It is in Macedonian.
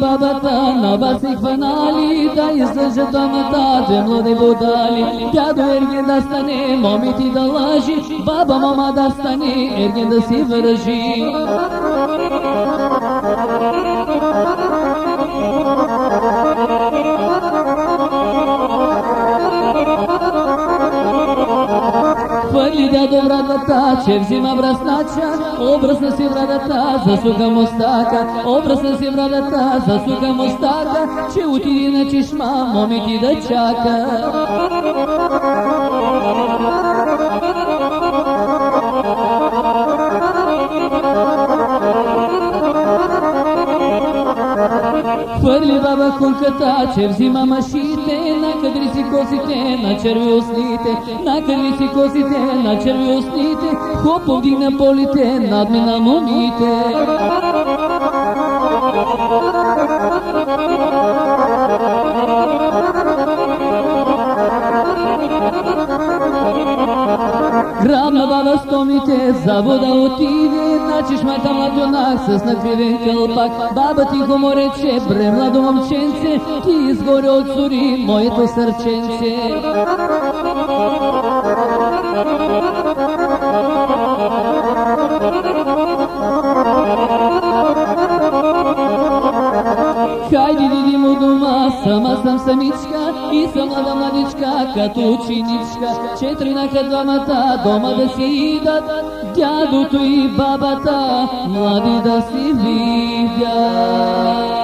бабата на вас и хванали да излъжат двамата, две млади будали. Дядо Ерген да стане, моми ти да лажи, баба мама да стане, Ерген да си вържи. Хвърли дядо вратата, че взима браснача, образна си вратата, засука мустака, образна си вратата, засука мустака, че отиди на чешма, моми ти да чака. Хвърли баба кунката, че взима машите, накъдри си косите, на черви устните, накъдри си косите, на черви устните, хоп повдигна полите, надмина момите. Грабна па баба стомите, за вода отиде, на чешмата младонак с накривен кълпак. Баба ти го му рече, бре младо момченце, ти изгоре от сури моето сърченце. you. Видим у дома, сама сам самичка и сама млада младичка, като ученичка. Четиринака двамата дома да си идат, дядото и бабата, млади да си видят.